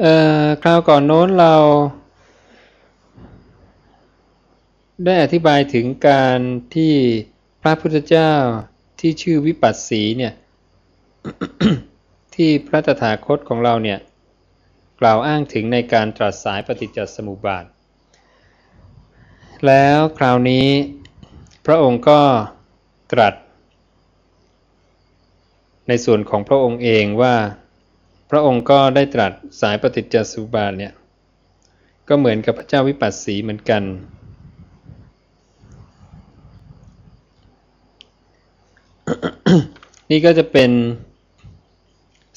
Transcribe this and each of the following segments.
เอ่อคราวก่อนโน้นเราได้อธิบายถึงการที่พระพุทธเจ้าที่ชื่อวิปัสสีเนี่ยที่พระตถาคตของเราเนี่ยกล่าวอ้างถึงในการตรัสสายปฏิจจสมุปบาท แล้วคราวนี้พระองค์ก็ตรัส ในส่วนของพระองค์เองว่า พระองค์ก็ได้ตรัสสายปฏิจจสุบาทเนี่ยก็เหมือนกับพระเจ้าวิปัสสีเหมือนกัน นี่ก็จะเป็น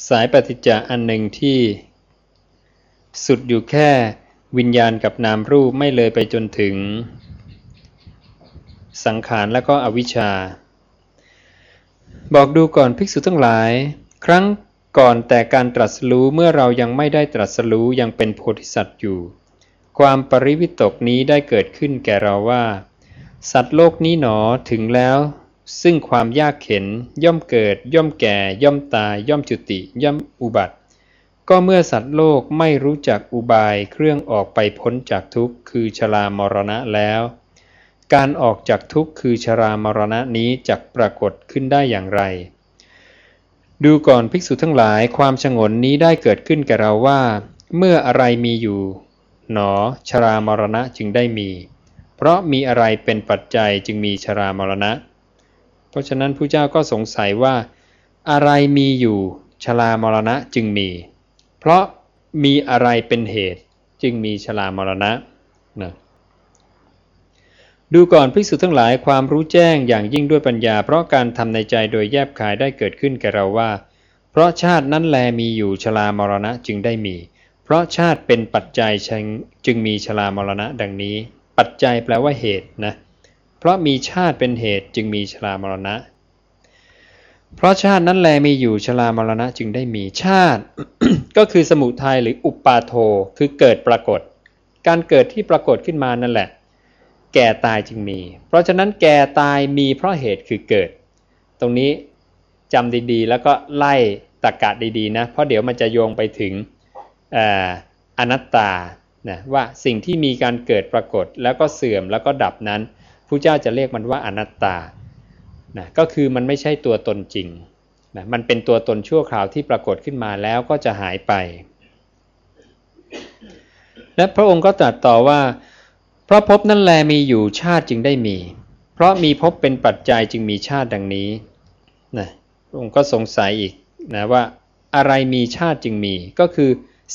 สายปฏิจจาอันหนึ่งที่สุดอยู่แค่วิญญาณกับนามรูปไม่เลยไปจนถึง สังขารและก็อวิชชา บอกดูก่อนภิกษุทั้งหลาย ครั้ง ก่อนแต่การตรัสรู้เมื่อเรายังไม่ได้ตรัสรู้ยังเป็นโพธิสัตว์อยู่ ความปริวิตกนี้ได้เกิดขึ้นแก่เราว่า สัตว์โลกนี้หนอถึงแล้ว ซึ่งความยากเข็น ย่อมเกิด ย่อมแก่ ย่อมตายย่อมจุติ ย่อมอุบัติ ก็เมื่อสัตว์โลกไม่รู้จักอุบายเครื่องออกไปพ้นจากทุกข์คือชรามรณะแล้ว การออกจากทุกข์คือชรามรณะนี้จะปรากฏขึ้นได้อย่างไร ดูก่อนภิกษุทั้งหลายความฉงนนี้ได้เกิดขึ้นแก่เราว่า เมื่ออะไรมีอยู่ หนอ ชรามรณะจึงได้มี เพราะมีอะไรเป็นปัจจัยจึงมีชรามรณะ เพราะฉะนั้นผู้เจ้าก็สงสัยว่า อะไรมีอยู่ ชรามรณะจึงมี เพราะมีอะไรเป็นเหตุจึงมีชรามรณะนะ ดูก่อนภิกษุทั้งหลายความรู้แจ้งอย่างยิ่งด้วยปัญญา เพราะการทำในใจโดยแยบขายได้เกิดขึ้นแก่เราว่า เพราะชาตินั้นแลมีอยู่ชรามรณะจึงได้มี เพราะชาติเป็นปัจจัยจึงมีชรามรณะดังนี้ ปัจจัยแปลว่าเหตุนะเพราะมีชาติเป็นเหตุจึงมีชรามรณะ เพราะชาตินั้นแลมีอยู่ชรามรณะจึงได้มีชาติ ก็คือสมุทัยหรืออุปาโทคือเกิดปรากฏ การเกิดที่ปรากฏขึ้นมานั่นแหละ แก่ตายจึงมี เพราะฉะนั้นแก่ตายมีเพราะเหตุคือเกิด ตรงนี้จำดีๆ แล้วก็ไล่ตรกกะดีๆนะ เพราะเดี๋ยวมันจะโยงไปถึงอนัตตานะว่าสิ่งที่มีการเกิดปรากฏแล้วก็เสื่อมแล้วก็ดับนั้นผู้เจ้าจะเรียกมันว่าอนัตตานะก็คือมันไม่ใช่ตัวตนจริงนะมันเป็นตัวตนชั่วคราวที่ปรากฏขึ้นมาแล้วก็จะหายไป และพระองค์ก็ตรัสต่อว่า เพราะภพนั้นแลมีอยู่ชาติจึงได้มี เพราะมีภพเป็นปัจจัยจึงมีชาติดังนี้นะองค์ก็สงสัยอีกนะว่าอะไรมีชาติจึงมี ก็คือ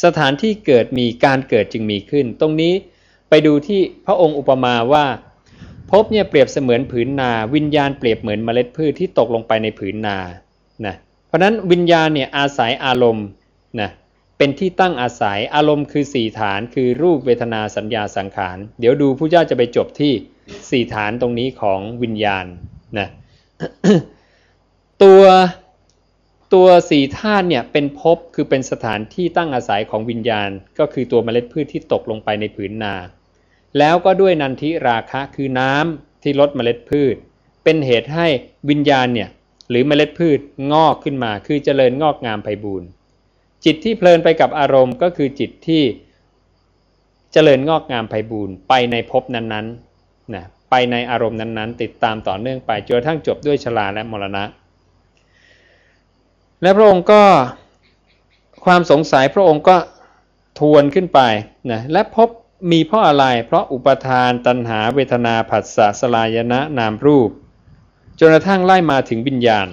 สถานที่เกิดมีการเกิดจึงมีขึ้น ตรงนี้ไปดูที่พระองค์อุปมาว่าภพเนี่ยเปรียบเสมือนผืนนา วิญญาณเปรียบเหมือนเมล็ดพืชที่ตกลงไปในผืนนานะเพราะนั้นวิญญาณเนี่ยอาศัยอารมณ์นะ เป็นที่ตั้งอาศัยอารมณ์คือสี่ฐานคือรูปเวทนาสัญญาสังขาร เดี๋ยวดูผู้เจ้าจะไปจบที่สี่ฐานตรงนี้ของวิญญาณนะตัวตัวสี่ธาตุเนี่ยเป็นภพคือเป็นสถานที่ตั้งอาศัยของวิญญาณ ก็คือตัวเมล็ดพืชที่ตกลงไปในผืนนา แล้วก็ด้วยนันทิราคะคือน้ำที่ลดเมล็ดพืช เป็นเหตุให้วิญญาณเนี่ยหรือเมล็ดพืชงอกขึ้นมา คือเจริญงอกงามไพบูรณ์ จิตที่เพลินไปกับอารมณ์ก็คือจิตที่เจริญงอกงามไพบูรณ์ไปในภพนั้นๆนะไปในอารมณ์นั้นๆ ติดตามต่อเนื่องไปจนกระทั่งจบด้วยชราและมรณะ และพระองค์ก็ความสงสัยพระองค์ก็ทวนขึ้นไปนะและพบมีเพราะอะไร เพราะอุปทานตัณหาเวทนาผัสสะสลายนะนามรูป จนกระทั่งไล่มาถึงวิญญาณ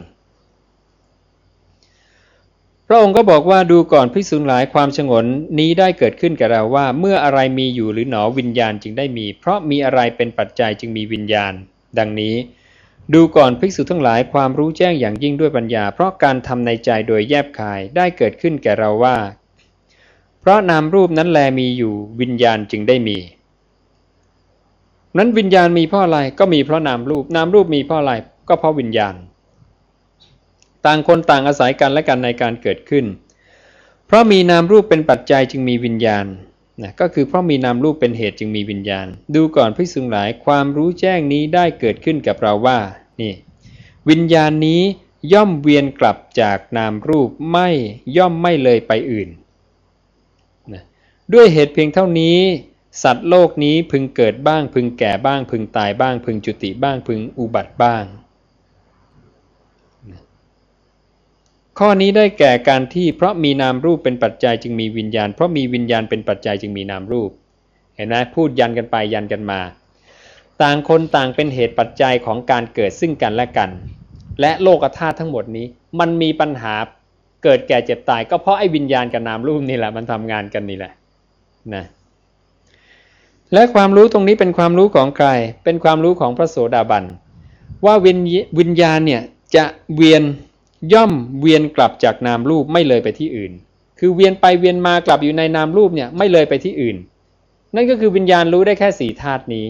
พระองค์ก็บอกว่าดูก่อนพิสุนหลายความฉงนนี้ได้เกิดขึ้นกับเราว่า เมื่ออะไรมีอยู่หรือหนอวิญญาณจึงได้มี เพราะมีอะไรเป็นปัจจัยจึงมีวิญญาณ ดังนี้ ดูก่อนภิกษุทั้งหลายความรู้แจ้งอย่างยิ่งด้วยปัญญา เพราะการทำในใจโดยแยบคายได้เกิดขึ้นแก่เราว่า เพราะนามรูปนั้นแลมีอยู่วิญญาณจึงได้มี นั้นวิญญาณมีเพราะอะไรก็มีเพราะนามรูปนามรูปมีเพราะอะไรก็เพราะวิญญาณ ต่างคนต่างอาศัยกันและกันในการเกิดขึ้น เพราะมีนามรูปเป็นปัจจัยจึงมีวิญญาณนะก็คือเพราะมีนามรูปเป็นเหตุจึงมีวิญญาณ ดูก่อนพิสุงหลายความรู้แจ้งนี้ได้เกิดขึ้นกับเราว่านี่วิญญาณนี้ย่อมเวียนกลับจากนามรูปไม่ย่อมไม่เลยไปอื่นด้วยเหตุเพียงเท่านี้ สัตว์โลกนี้พึงเกิดบ้างพึงแก่บ้าง พึงตายบ้าง พึงจุติบ้างพึงอุบัติบ้าง ข้อนี้ได้แก่การที่เพราะมีนามรูปเป็นปัจจัยจึงมีวิญญาณ เพราะมีวิญญาณเป็นปัจจัยจึงมีนามรูป เห็นไหมพูดยันกันไปยันกันมา ต่างคนต่างเป็นเหตุปัจจัยของการเกิดซึ่งกันและกัน และโลกธาตุทั้งหมดนี้ มันมีปัญหาเกิดแก่เจ็บตาย ก็เพราะไอ้วิญญาณกับนามรูปนี่แหละมันทำงานกันนี่แหละนะและความรู้ตรงนี้เป็นความรู้ของใคร เป็นความรู้ของพระโสดาบันว่าวิญญาณเนี่ยจะเวียน ย่อมเวียนกลับจากนามรูปไม่เลยไปที่อื่น คือเวียนไปเวียนมากลับอยู่ในนามรูปเนี่ยไม่เลยไปที่อื่น นั่นก็คือวิญญาณรู้ได้แค่สี่ธาตุนี้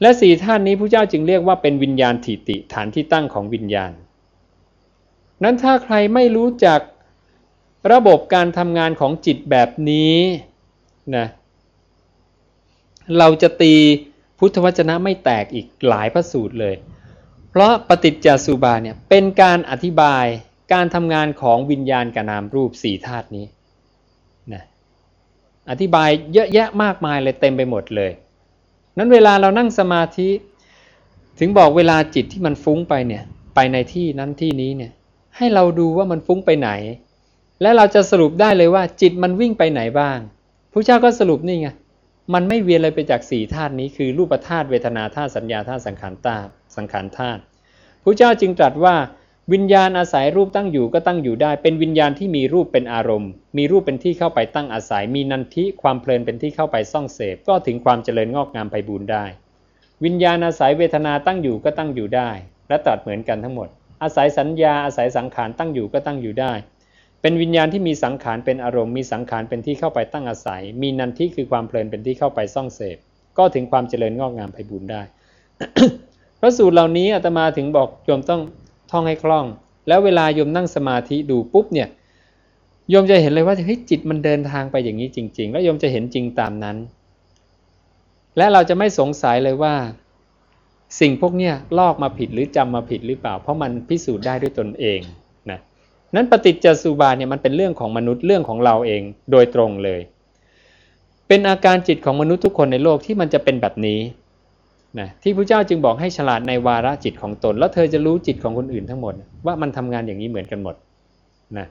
และสี่ธาตุนี้พระเจ้าจึงเรียกว่าเป็นวิญญาณถิติฐานที่ตั้งของวิญญาณ นั้นถ้าใครไม่รู้จักระบบการทำงานของจิตแบบนี้นะเราจะตีพุทธวจนะไม่แตกอีกหลายพระสูตรเลย เพราะปฏิจจสุบาเนี่ยเป็นการอธิบายการทำงานของวิญญาณกับนามรูปสี่ธาตุนี้นะอธิบายเยอะแยะมากมายเลยเต็มไปหมดเลย นั้นเวลาเรานั่งสมาธิ ถึงบอกเวลาจิตที่มันฟุ้งไปเนี่ยไปในที่นั้นที่นี้เนี่ยให้เราดูว่ามันฟุ้งไปไหน และเราจะสรุปได้เลยว่าจิตมันวิ่งไปไหนบ้างพระเจ้าก็สรุปนี่ไง มันไม่เวียนเลยไปจากสี่ธาตุนี้คือรูปธาตุเวทนาธาตุสัญญาธาตุสังขารธาตุสังขารธาตุพระเจ้าจึงตรัสว่าวิญญาณอาศัยรูปตั้งอยู่ก็ตั้งอยู่ได้ เป็นวิญญาณที่มีรูปเป็นอารมณ์ มีรูปเป็นที่เข้าไปตั้งอาศัย มีนันทิความเพลินเป็นที่เข้าไปซ่องเสพ ก็ถึงความเจริญงอกงามไปบูรได้ วิญญาณอาศัยเวทนาตั้งอยู่ก็ตั้งอยู่ได้ และตรัสเหมือนกันทั้งหมด อาศัยสัญญาอาศัยสังขารตั้งอยู่ก็ตั้งอยู่ได้ เป็นวิญญาณที่มีสังขารเป็นอารมณ์มีสังขารเป็นที่เข้าไปตั้งอาศัย มีนันทิคือความเพลินเป็นที่เข้าไปซ่องเสพ ก็ถึงความเจริญงอกงามไพบูรณ์ได้ พระสูตรเหล่านี้อาตมาถึงบอกโยมต้องท่องให้คล่อง แล้วเวลาโยมนั่งสมาธิดูปุ๊บเนี่ยโยมจะเห็นเลยว่าเฮ้ยจิตมันเดินทางไปอย่างนี้จริง ๆ แล้วโยมจะเห็นจริงตามนั้น และเราจะไม่สงสัยเลยว่า สิ่งพวกเนี้ยลอกมาผิดหรือจำมาผิดหรือเปล่า เพราะมันพิสูจน์ได้ด้วยตนเอง นั้นปฏิจจสุบาเนี่ยมันเป็นเรื่องของมนุษย์เรื่องของเราเองโดยตรงเลย เป็นอาการจิตของมนุษย์ทุกคนในโลกที่มันจะเป็นแบบนี้นะที่พระเจ้าจึงบอกให้ฉลาดในวาระจิตของตน แล้วเธอจะรู้จิตของคนอื่นทั้งหมด ว่ามันทำงานอย่างนี้เหมือนกันหมดนะ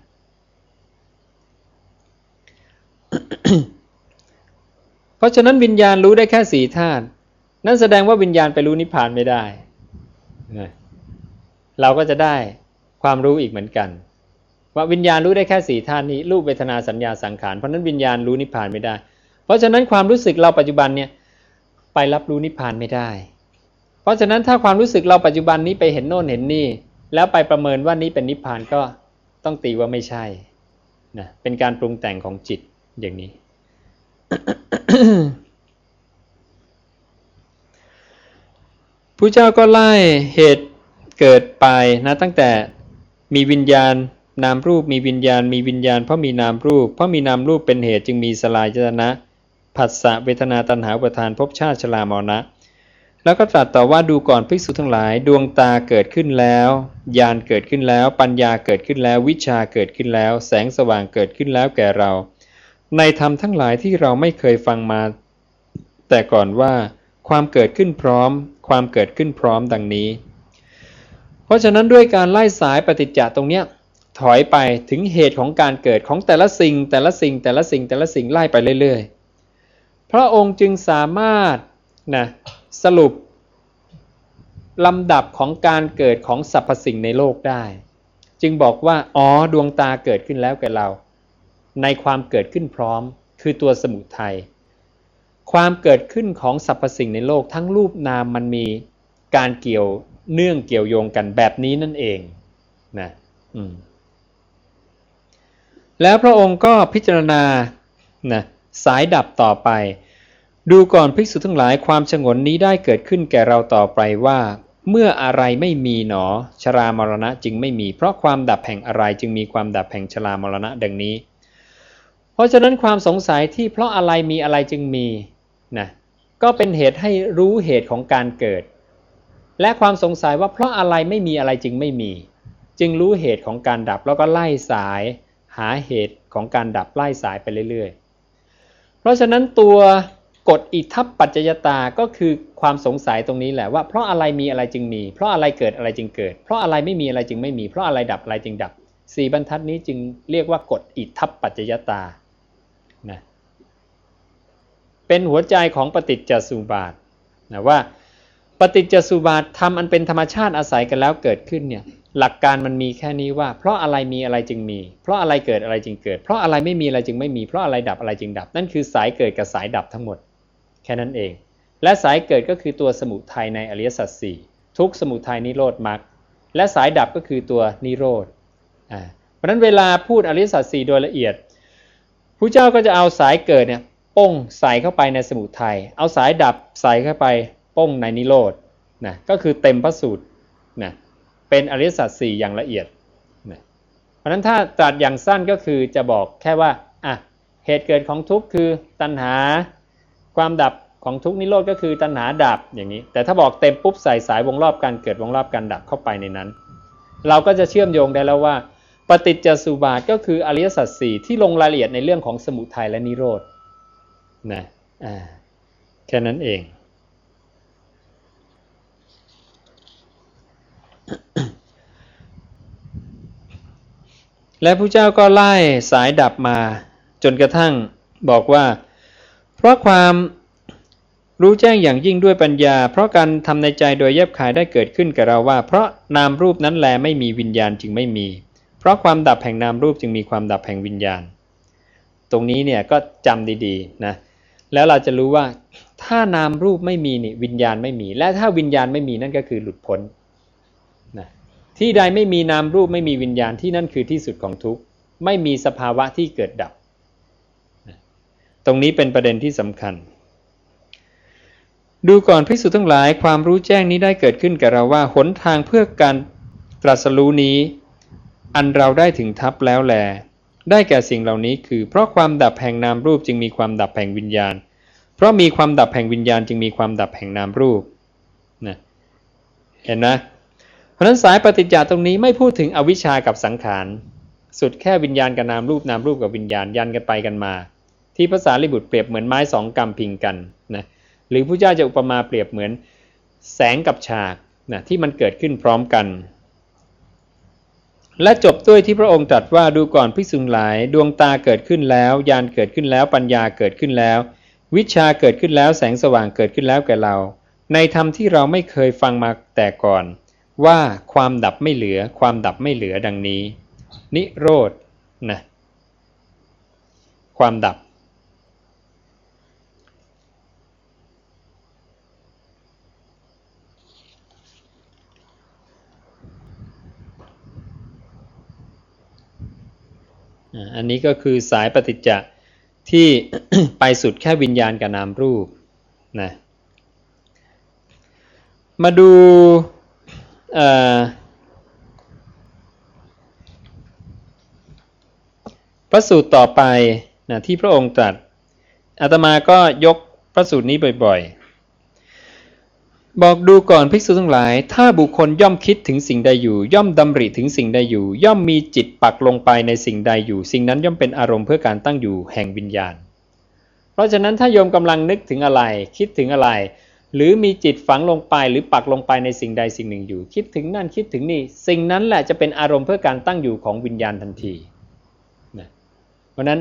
เพราะฉะนั้นวิญญาณรู้ได้แค่สี่ธาตุนั่นแสดงว่าวิญญาณไปรู้นิพพานไม่ได้นะเราก็จะได้ความรู้อีกเหมือนกัน ว่าวิญญาณรู้ได้แค่สี่ธาตุนี้รูปเวทนาสัญญาสังขารเพราะนั้นวิญญาณรู้นิพพานไม่ได้ เพราะฉะนั้นความรู้สึกเราปัจจุบันเนี่ยไปรับรู้นิพพานไม่ได้ เพราะฉะนั้นถ้าความรู้สึกเราปัจจุบันนี้ไปเห็นโน่นเห็นนี่ แล้วไปประเมินว่านี้เป็นนิพพานก็ต้องตีว่าไม่ใช่นะเป็นการปรุงแต่งของจิตอย่างนี้ ผู้เจ้าก็ไล่เหตุเกิดไปนะตั้งแต่มีวิญญาณ นามรูปมีวิญญาณมีวิญญาณเพราะมีนามรูป เพราะมีนามรูปเป็นเหตุจึงมีสลายจตนะผัสสะเวทนาตัณหาประทานภพชาติชรามรณะ แล้วก็ตรัสต่อว่าดูก่อนภิกษุทั้งหลาย ดวงตาเกิดขึ้นแล้วญาณเกิดขึ้นแล้ว ปัญญาเกิดขึ้นแล้ว วิชาเกิดขึ้นแล้ว แสงสว่างเกิดขึ้นแล้วแก่เรา ในธรรมทั้งหลายที่เราไม่เคยฟังมา แต่ก่อนว่า ความเกิดขึ้นพร้อม ความเกิดขึ้นพร้อมดังนี้ เพราะฉะนั้นด้วยการไล่สายปฏิจจตรงเนี้ย ถอยไปถึงเหตุของการเกิดของแต่ละสิ่ง แต่ละสิ่งแต่ละสิ่งแต่ละสิ่งไล่ไปเรื่อยๆ พระองค์จึงสามารถนะสรุปลำดับของการเกิดของสรรพสิ่งในโลกได้ จึงบอกว่าอ๋อดวงตาเกิดขึ้นแล้วแก่เรา ในความเกิดขึ้นพร้อม คือตัวสมุทัยความเกิดขึ้นของสรรพสิ่งในโลกทั้งรูปนามมันมีการเกี่ยวเนื่องเกี่ยวโยงกันแบบนี้นั่นเองนะอืม แล้วพระองค์ก็พิจารณานะสายดับต่อไป ดูก่อนภิกษุทั้งหลายความฉงนนี้ได้เกิดขึ้นแก่เราต่อไปว่า เมื่ออะไรไม่มีหนอ ชรามรณะจึงไม่มี เพราะความดับแห่งอะไรจึงมีความดับแห่งชรามรณะดังนี้ เพราะฉะนั้นความสงสัยที่เพราะอะไรมีอะไรจึงมีนะก็เป็นเหตุให้รู้เหตุของการเกิด และความสงสัยว่าเพราะอะไรไม่มีอะไรจึงไม่มี จึงรู้เหตุของการดับแล้วก็ไล่สาย หาเหตุของการดับไล่สายไปเรื่อยๆ เพราะฉะนั้นตัวกฎอิทัปปัจจยตาก็คือความสงสัยตรงนี้แหละว่าเพราะอะไรมีอะไรจึงมี เพราะอะไรเกิดอะไรจึงเกิด เพราะอะไรไม่มีอะไรจึงไม่มี เพราะอะไรดับอะไรจึงดับสี่บรรทัดนี้จึงเรียกว่ากฎอิทัปปัจจยตานะเป็นหัวใจของปฏิจจสุบาทนะว่าปฏิจจสุบาททำอันเป็นธรรมชาติอาศัยกันแล้วเกิดขึ้นเนี่ย หลักการมันมีแค่นี้ว่า เพราะอะไรมีอะไรจึงมี เพราะอะไรเกิดอะไรจึงเกิด เพราะอะไรไม่มีอะไรจึงไม่มี เพราะอะไรดับอะไรจึงดับ นั่นคือสายเกิดกับสายดับทั้งหมด แค่นั้นเอง และสายเกิดก็คือตัวสมุทัยในอริยสัจสี่ทุกสมุทัยนิโรธมรรคและสายดับก็คือตัวนิโรธอ่าเพราะนั้นเวลาพูดอริยสัจสี่โดยละเอียดผู้เจ้าก็จะเอาสายเกิดเนี่ยป้งใส่เข้าไปในสมุทัยเอาสายดับใส่เข้าไปป้งในนิโรธนะก็คือเต็มพระสูตรนะ เป็นอริยสัจสี่อย่างละเอียดนะเพราะนั้นถ้าตรัสอย่างสั้นก็คือจะบอกแค่ว่าอะเหตุเกิดของทุกข์คือตัณหา ความดับของทุกนิโรธก็คือตัณหาดับอย่างนี้ แต่ถ้าบอกเต็มปุ๊บใส่สายวงรอบการเกิดวงรอบการดับเข้าไปในนั้น เราก็จะเชื่อมโยงได้แล้วว่า ปฏิจจสุบาทก็คืออริยสัจสี่ที่ลงรายละเอียดในเรื่องของสมุทัยและนิโรธนะอ่าแค่นั้นเอง และพระเจ้าก็ไล่สายดับมา จนกระทั่งบอกว่า เพราะความรู้แจ้งอย่างยิ่งด้วยปัญญา เพราะการทำในใจโดยแยบขายได้เกิดขึ้นกับเราว่า เพราะนามรูปนั้นแลไม่มีวิญญาณจึงไม่มี เพราะความดับแห่งนามรูปจึงมีความดับแห่งวิญญาณ ตรงนี้เนี่ยก็จำดีๆนะแล้วเราจะรู้ว่าถ้านามรูปไม่มีนี่วิญญาณไม่มี และถ้าวิญญาณไม่มีนั่นก็คือหลุดพ้นนะ ที่ใดไม่มีนามรูปไม่มีวิญญาณที่นั่นคือที่สุดของทุกข์ไม่มีสภาวะที่เกิดดับ ตรงนี้เป็นประเด็นที่สำคัญ ดูก่อนพิสูจน์ทั้งหลายความรู้แจ้งนี้ได้เกิดขึ้นกับเราว่าหนทางเพื่อการตรัสรู้นี้ อันเราได้ถึงทับแล้วแล ได้แก่สิ่งเหล่านี้คือ เพราะความดับแห่งนามรูปจึงมีความดับแห่งวิญญาณ เพราะมีความดับแห่งวิญญาณจึงมีความดับแห่งนามรูปนะเห็นนะ ราะนั้นสายปฏิจจาตรงนี้ไม่พูดถึงอวิชากับสังขาร สุดแค่วิญญาณกับนามรูปนามรูปกับวิญญาณยันกันไปกันมา ที่ภาษาลิบุตรเปรียบเหมือนไม้สองกำพิงกันนะหรือพระเจ้าจะอุปมาเปรียบเหมือนแสงกับฉากนะที่มันเกิดขึ้นพร้อมกัน และจบด้วยที่พระองค์ตรัสว่าดูก่อนพิสุงหลาย ดวงตาเกิดขึ้นแล้วยานเกิดขึ้นแล้วปัญญาเกิดขึ้นแล้ว วิชาเกิดขึ้นแล้วแสงสว่างเกิดขึ้นแล้วแก่เรา ในธรรมที่เราไม่เคยฟังมาแต่ก่อน ว่าความดับไม่เหลือ ความดับไม่เหลือดังนี้ นิโรธนะความดับ อันนี้ก็คือสายปฏิจจะที่ไปสุดแค่วิญญาณกับนามรูปนะมาดู พระสูตรต่อไปนะที่พระองค์ตรัสอาตมาก็ยกพระสูตรนี้บ่อยๆ บอกดูก่อนภิกษุทั้งหลาย ถ้าบุคคลย่อมคิดถึงสิ่งใดอยู่ ย่อมดำริถึงสิ่งใดอยู่ ย่อมมีจิตปักลงไปในสิ่งใดอยู่ สิ่งนั้นย่อมเป็นอารมณ์เพื่อการตั้งอยู่แห่งวิญญาณ เพราะฉะนั้นถ้าโยมกำลังนึกถึงอะไร คิดถึงอะไร หรือมีจิตฝังลงไปหรือปักลงไปในสิ่งใดสิ่งหนึ่งอยู่ คิดถึงนั่นคิดถึงนี่สิ่งนั้นแหละจะเป็นอารมณ์เพื่อการตั้งอยู่ของวิญญาณทันทีนะเพราะนั้น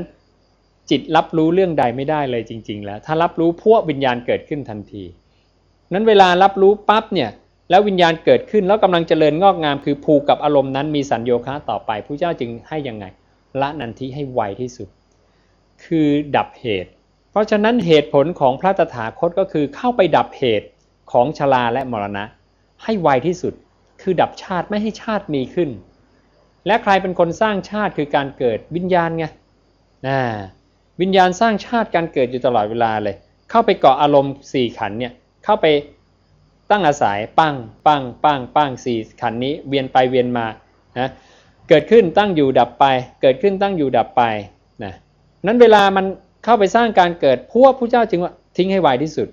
จิตรับรู้เรื่องใดไม่ได้เลยจริง ๆ แล้ว ถ้ารับรู้พวกวิญญาณเกิดขึ้นทันทีนั้นเวลารับรู้ปั๊บเนี่ยแล้ววิญญาณเกิดขึ้นแล้วกำลังเจริญงอกงาม คือผูกกับอารมณ์นั้นมีสัญโยคะต่อไปผู้เจ้าจึงให้ยังไงละนันทิให้ไวที่สุด คือดับเหตุ เพราะฉะนั้นเหตุผลของพระตถาคตก็คือเข้าไปดับเหตุของชราและมรณะ ให้ไวที่สุดคือดับชาติไม่ให้ชาติมีขึ้น และใครเป็นคนสร้างชาติคือการเกิดวิญญาณไงนะวิญญาณสร้างชาติการเกิดอยู่ตลอดเวลาเลย เข้าไปเกาะอารมณ์สี่ขันเนี่ยเข้าไปตั้งอาศัยปั้งปั้งปั้งปั้งสี่ขันนี้เวียนไปเวียนมานะเกิดขึ้นตั้งอยู่ดับไป เกิดขึ้นตั้งอยู่ดับไปนะนั้นเวลามัน เข้าไปสร้างการเกิดพวกผู้เจ้าจึงว่าทิ้งให้ไวที่สุด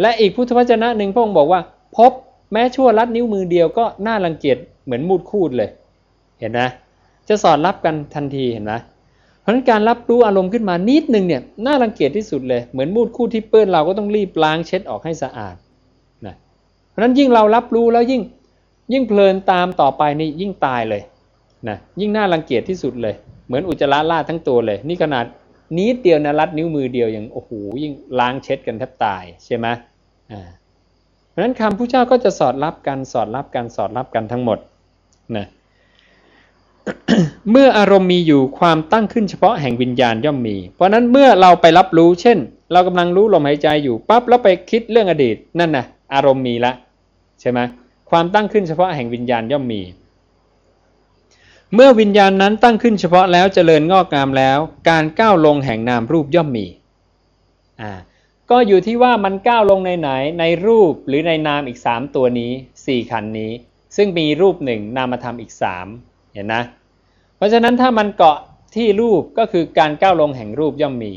และอีกพุทธวจนะหนึ่งพระองค์บอกว่า พบแม้ชั่วลัดนิ้วมือเดียวก็น่ารังเกียจเหมือนมูดคูดเลย เห็นไหมจะสอดรับกันทันทีเห็นไหมเพราะฉะนั้นการรับรู้อารมณ์ขึ้นมานิดนึงเนี่ยน่ารังเกียจที่สุดเลยเหมือนมูดคู่ที่เปื้อนเราก็ต้องรีบล้างเช็ดออกให้สะอาดนะเพราะฉะนั้นยิ่งเรารับรู้แล้วยิ่งยิ่งเพลินตามต่อไปนี่ยิ่งตายเลยนะยิ่งน่ารังเกียจที่สุดเลย เหมือนอุจจาระลาดทั้งตัวเลย นี่ขนาด นิดเดียวนะรัดนิ้วมือเดียวยังโอ้โหยิ่งล้างเช็ดกันแทบตายใช่ไหมอ่าเพราะฉะนั้นคำพระเจ้าก็จะสอดรับกันสอดรับกันสอดรับกันทั้งหมดนะเมื่ออารมณ์มีอยู่ความตั้งขึ้นเฉพาะแห่งวิญญาณย่อมมี เพราะนั้นเมื่อเราไปรับรู้ เช่น เรากำลังรู้ลมหายใจอยู่ปั๊บแล้วไปคิดเรื่องอดีตนั่นนะอารมณ์มีละใช่ไหมความตั้งขึ้นเฉพาะแห่งวิญญาณย่อมมี เมื่อวิญญาณนั้นตั้งขึ้นเฉพาะแล้วเจริญงอกงามแล้ว การก้าวลงแห่งนามรูปย่อมมีอ่าก็อยู่ที่ว่ามันก้าวลงในไหนในรูปหรือในนามอีกสามตัวนี้สี่ขันนี้ ซึ่งมีรูปหนึ่งนามธรรมอีกสามเห็นนะ เพราะฉะนั้นถ้ามันเกาะที่รูปก็คือการก้าวลงแห่งรูปย่อมมี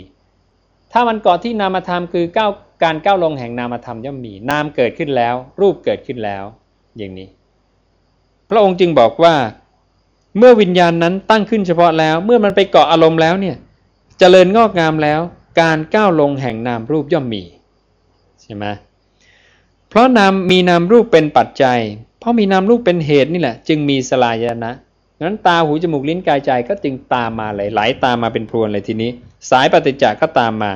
ถ้ามันเกาะที่นามธรรมคือก้าวการก้าวลงแห่งนามธรรมย่อมมี นามเกิดขึ้นแล้ว รูปเกิดขึ้นแล้ว อย่างนี้ พระองค์จึงบอกว่า เมื่อวิญญาณนั้นตั้งขึ้นเฉพาะแล้ว เมื่อมันไปเกาะอารมณ์แล้วเนี่ยจเจริญงอกงามแล้ว การก้าวลงแห่งนามรูปย่อมมีใช่ไหมเพราะนามมีนามรูปเป็นปัจจัย เพราะมีนามรูปเป็นเหตุนี่แหละ จึงมีสลายนะนั้นตาหูจมูกลิ้นกายใจก็จึงตามมาเลยไหลตามมาเป็นพรวนเลยทีนี้ สายปฏิจจก็ตามมา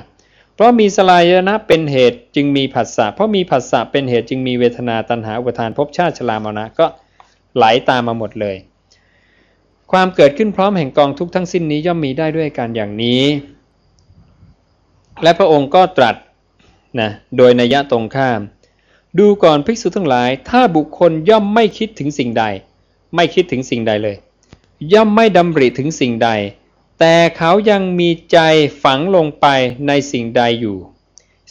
เพราะมีสลายนะเป็นเหตุจึงมีผัสสะเพราะมีผัสสะเป็นเหตุจึงมีเวทนาตัณหาอุปทานภพชาติชรามนะก็ไหลตามมาหมดเลย ความเกิดขึ้นพร้อมแห่งกองทุกทั้งสิ้นนี้ย่อมมีได้ด้วยการอย่างนี้ และพระองค์ก็ตรัสนะโดยนัยยะตรงข้าม ดูก่อนภิกษุทั้งหลาย ถ้าบุคคลย่อมไม่คิดถึงสิ่งใด ไม่คิดถึงสิ่งใดเลย ย่อมไม่ดำริถึงสิ่งใด แต่เขายังมีใจฝังลงไปในสิ่งใดอยู่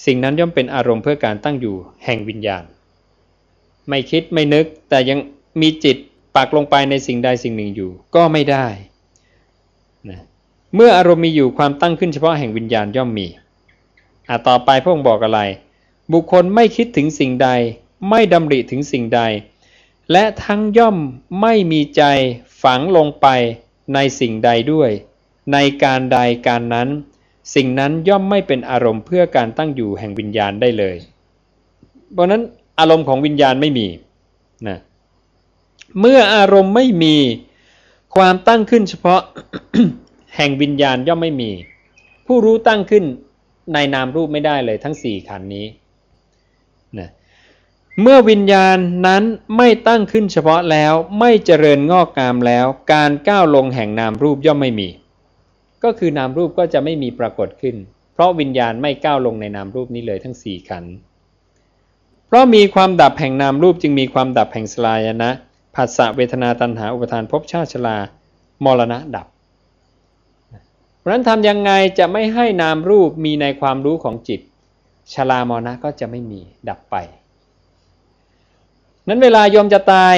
สิ่งนั้นย่อมเป็นอารมณ์เพื่อการตั้งอยู่แห่งวิญญาณ ไม่คิดไม่นึกแต่ยังมีจิต ปักลงไปในสิ่งใดสิ่งหนึ่งอยู่ ก็ไม่ได้นะเมื่ออารมณ์มีอยู่ความตั้งขึ้นเฉพาะแห่งวิญญาณย่อมมีอะต่อไปพระองค์บอกอะไร บุคคลไม่คิดถึงสิ่งใด ไม่ดำริถึงสิ่งใด และทั้งย่อมไม่มีใจฝังลงไปในสิ่งใดด้วย ในการใดการนั้น สิ่งนั้นย่อมไม่เป็นอารมณ์เพื่อการตั้งอยู่แห่งวิญญาณได้เลย เพราะนั้นอารมณ์ของวิญญาณไม่มีนะ เมื่ออารมณ์ไม่มีความตั้งขึ้นเฉพาะแห่งวิญญาณย่อมไม่มี ผู้รู้ตั้งขึ้นในนามรูปไม่ได้เลยทั้งสี่ขันนี้นะเมื่อวิญญาณนั้นไม่ตั้งขึ้นเฉพาะแล้วไม่เจริญงอกงามแล้ว การก้าวลงแห่งนามรูปย่อมไม่มี ก็คือนามรูปก็จะไม่มีปรากฏขึ้น เพราะวิญญาณไม่ก้าวลงในนามรูปนี้เลยทั้งสี่ขันเพราะมีความดับแห่งนามรูปจึงมีความดับแห่งสลายนะ ผัสสะเวทนาตัณหาอุปทานภพชาติชรามรณะดับเพราะนั้นทำยังไงจะไม่ให้นามรูปมีในความรู้ของจิตชรามรณะก็จะไม่มีดับไป นั้นเวลาโยมจะตาย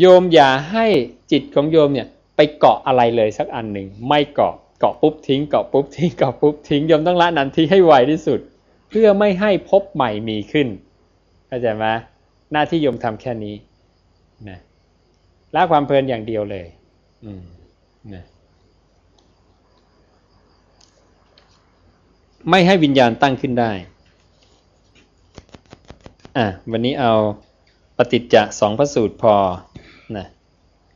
โยมอย่าให้จิตของโยมเนี่ยไปเกาะอะไรเลยสักอันหนึ่งไม่เกาะเกาะปุ๊บทิ้งเกาะปุ๊บทิ้งเกาะปุ๊บทิ้งโยมต้องละนันทีให้ไวที่สุด เพื่อไม่ให้พบใหม่มีขึ้นเข้าใจไหมหน้าที่โยมทำแค่นี้ นะละความเพลินอย่างเดียวเลยอืมนะไม่ให้วิญญาณตั้งขึ้นได้ อะ วันนี้เอาปฏิจจะสองพระสูตรพอ